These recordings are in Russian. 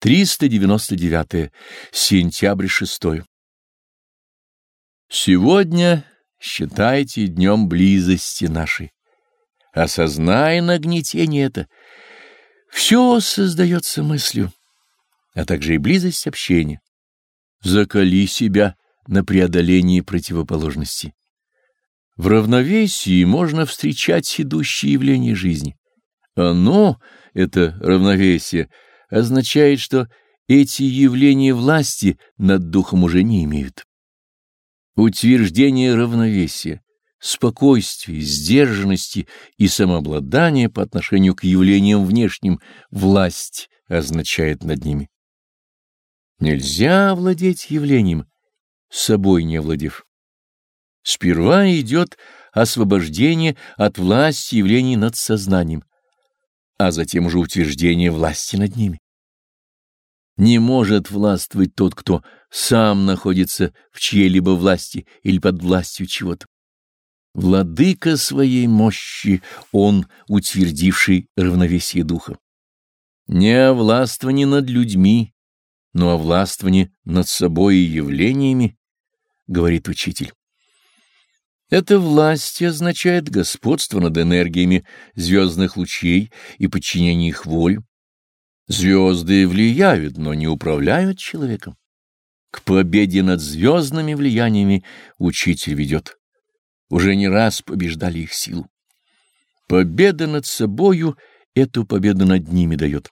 399. Сентябрь 6. Сегодня считайте днем близости нашей. Осознай нагнетение это. Все создается мыслью, а также и близость общения. Закали себя на преодолении противоположностей. В равновесии можно встречать идущие явления жизни. Оно, это равновесие, означает, что эти явления власти над духом уже не имеют. Утверждение равновесия, спокойствия, сдержанности и самообладания по отношению к явлениям внешним власть означает над ними. Нельзя владеть явлением, собой не владев. Сперва идет освобождение от власти явлений над сознанием а затем уже утверждение власти над ними. Не может властвовать тот, кто сам находится в чьей-либо власти или под властью чего-то. Владыка своей мощи, он, утвердивший равновесие духа. Не о властвовании над людьми, но о властвовании над собой и явлениями, говорит учитель. Эта власть означает господство над энергиями звездных лучей и подчинение их воле. Звезды влияют, но не управляют человеком. К победе над звездными влияниями учитель ведет. Уже не раз побеждали их силу. Победа над собою эту победу над ними дает.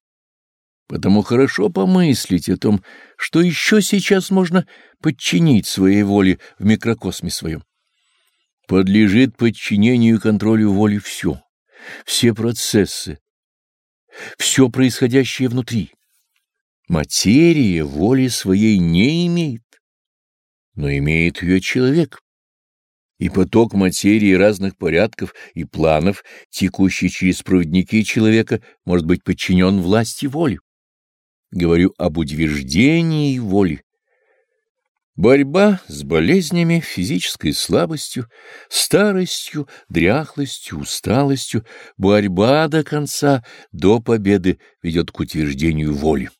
Потому хорошо помыслить о том, что еще сейчас можно подчинить своей воле в микрокосме своем. Подлежит подчинению и контролю воли все, все процессы, все происходящее внутри. Материя воли своей не имеет, но имеет ее человек. И поток материи разных порядков и планов, текущий через проводники человека, может быть подчинен власти воли. Говорю об утверждении воли Борьба с болезнями, физической слабостью, старостью, дряхлостью, усталостью, борьба до конца, до победы ведет к утверждению воли.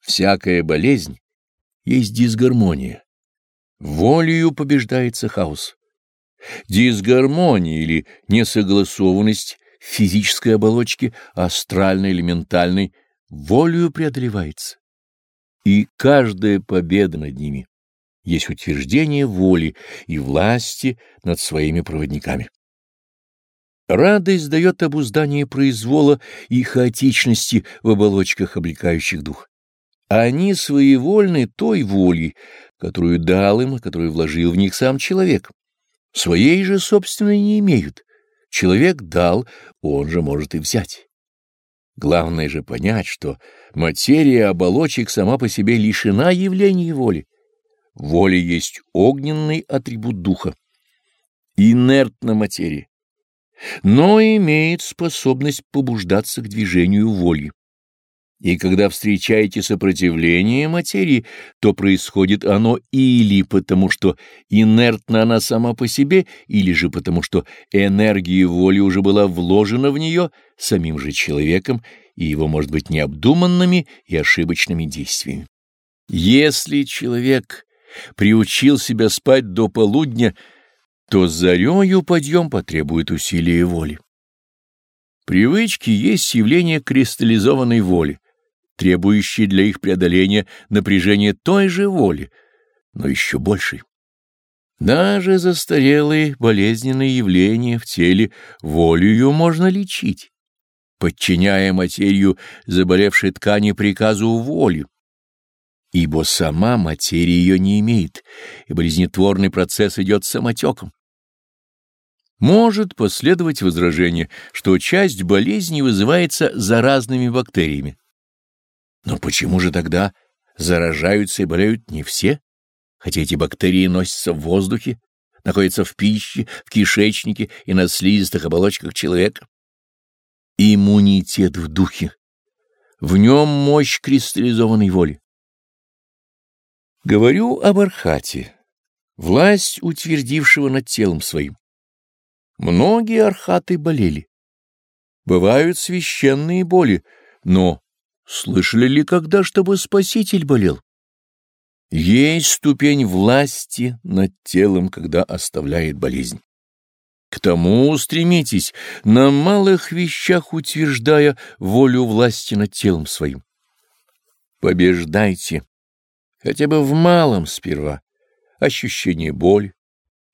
Всякая болезнь есть дисгармония. Волею побеждается хаос. Дисгармония или несогласованность физической оболочки, астральной или ментальной, волею преодолевается и каждая победа над ними есть утверждение воли и власти над своими проводниками. Радость дает обуздание произвола и хаотичности в оболочках, облекающих дух. Они своевольны той волей, которую дал им, которую вложил в них сам человек. Своей же собственной не имеют. Человек дал, он же может и взять. Главное же понять, что материя оболочек сама по себе лишена явления воли. Воля есть огненный атрибут духа. Инертна материя, но имеет способность побуждаться к движению воли. И когда встречаете сопротивление материи, то происходит оно или потому, что инертна она сама по себе, или же потому, что энергия воли уже была вложена в нее самим же человеком и его, может быть, необдуманными и ошибочными действиями. Если человек приучил себя спать до полудня, то зарею подъем потребует усилия воли. Привычки есть явление кристаллизованной воли требующие для их преодоления напряжение той же воли, но еще большей. Даже застарелые болезненные явления в теле волею можно лечить, подчиняя материю заболевшей ткани приказу воли. Ибо сама материя ее не имеет, и болезнетворный процесс идет самотеком. Может последовать возражение, что часть болезни вызывается заразными бактериями. Но почему же тогда заражаются и болеют не все, хотя эти бактерии носятся в воздухе, находятся в пище, в кишечнике и на слизистых оболочках человека? Иммунитет в духе. В нем мощь кристаллизованной воли. Говорю об Архате, власть утвердившего над телом своим. Многие архаты болели. Бывают священные боли, но слышали ли когда, чтобы Спаситель болел? Есть ступень власти над телом, когда оставляет болезнь. К тому стремитесь, на малых вещах утверждая волю власти над телом своим. Побеждайте, хотя бы в малом сперва, ощущение боли,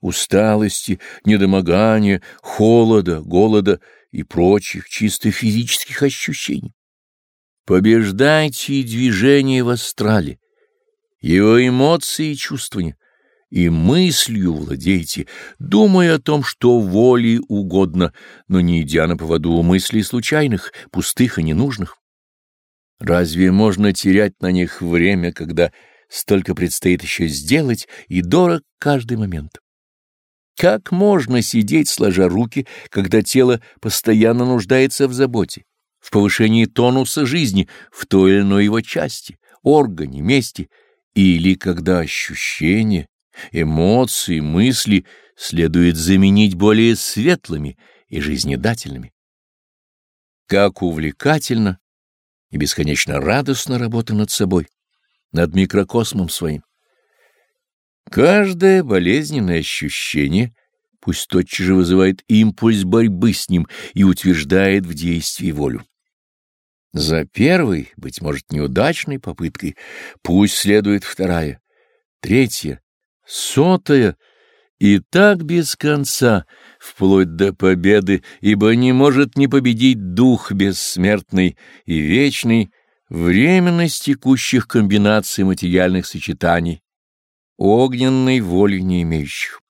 усталости, недомогания, холода, голода и прочих чисто физических ощущений. Побеждайте движение в астрале, его эмоции и чувствования, и мыслью владейте, думая о том, что воле угодно, но не идя на поводу мыслей случайных, пустых и ненужных. Разве можно терять на них время, когда столько предстоит еще сделать и дорог каждый момент? Как можно сидеть сложа руки, когда тело постоянно нуждается в заботе, в повышении тонуса жизни в той или иной его части, органе, месте, или когда ощущения, эмоции, мысли следует заменить более светлыми и жизнедательными? Как увлекательно и бесконечно радостна работа над собой, над микрокосмом своим. Каждое болезненное ощущение пусть тотчас же вызывает импульс борьбы с ним и утверждает в действии волю. За первой, быть может, неудачной попыткой, пусть следует вторая, третья, сотая, и так без конца, вплоть до победы, ибо не может не победить дух бессмертный и вечный, временность текущих комбинаций материальных сочетаний, огненной воли не имеющих.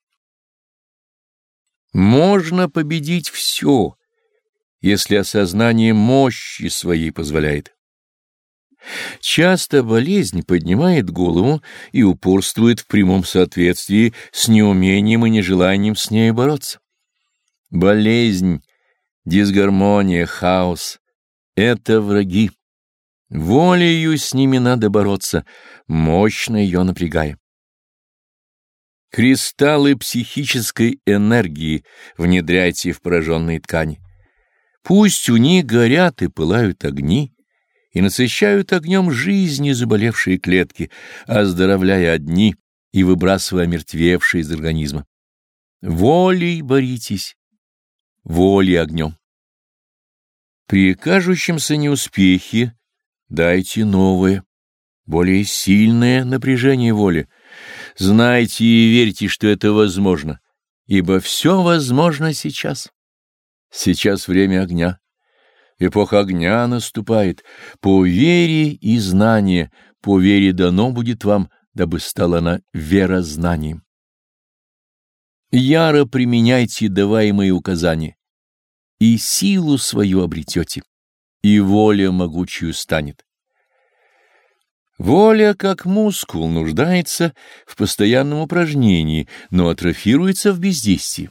Можно победить все, если осознание мощи своей позволяет. Часто болезнь поднимает голову и упорствует в прямом соответствии с неумением и нежеланием с ней бороться. Болезнь, дисгармония, хаос — это враги. Волею с ними надо бороться, мощно ее напрягая. Кристаллы психической энергии внедряйте в пораженные ткани. Пусть у них горят и пылают огни, и насыщают огнем жизни заболевшие клетки, оздоровляя одни и выбрасывая мертвевшие из организма. Волей боритесь, волей огнем. При кажущемся неуспехе дайте новое, более сильное напряжение воли. Знайте и верьте, что это возможно, ибо все возможно сейчас. Сейчас время огня. Эпоха огня наступает. По вере и знанию, по вере дано будет вам, дабы стала она верознанием. Яро применяйте даваемые указания, и силу свою обретете, и воля могучую станет. Воля, как мускул, нуждается в постоянном упражнении, но атрофируется в бездействии.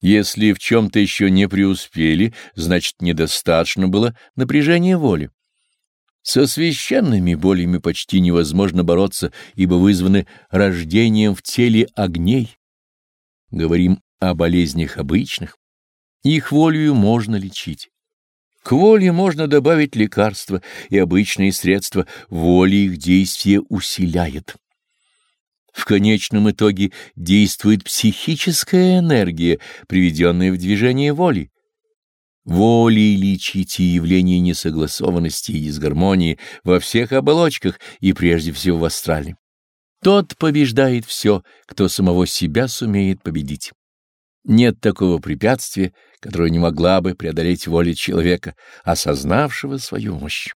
Если в чем-то еще не преуспели, значит, недостаточно было напряжения воли. Со священными болями почти невозможно бороться, ибо вызваны рождением в теле огней. Говорим о болезнях обычных. Их волею можно лечить. К воле можно добавить лекарства, и обычные средства воли их действия усиляет. В конечном итоге действует психическая энергия, приведенная в движение воли. Волей лечите явление несогласованности и дисгармонии во всех оболочках и прежде всего в астрале. Тот побеждает все, кто самого себя сумеет победить. Нет такого препятствия, которое не могла бы преодолеть воля человека, осознавшего свою мощь.